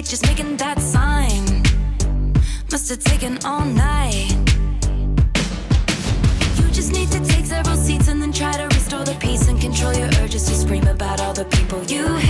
age, just making that sign. Must have taken all night. You just need to take several seats and then try to restore the peace and control your urges to scream about all the people you hate.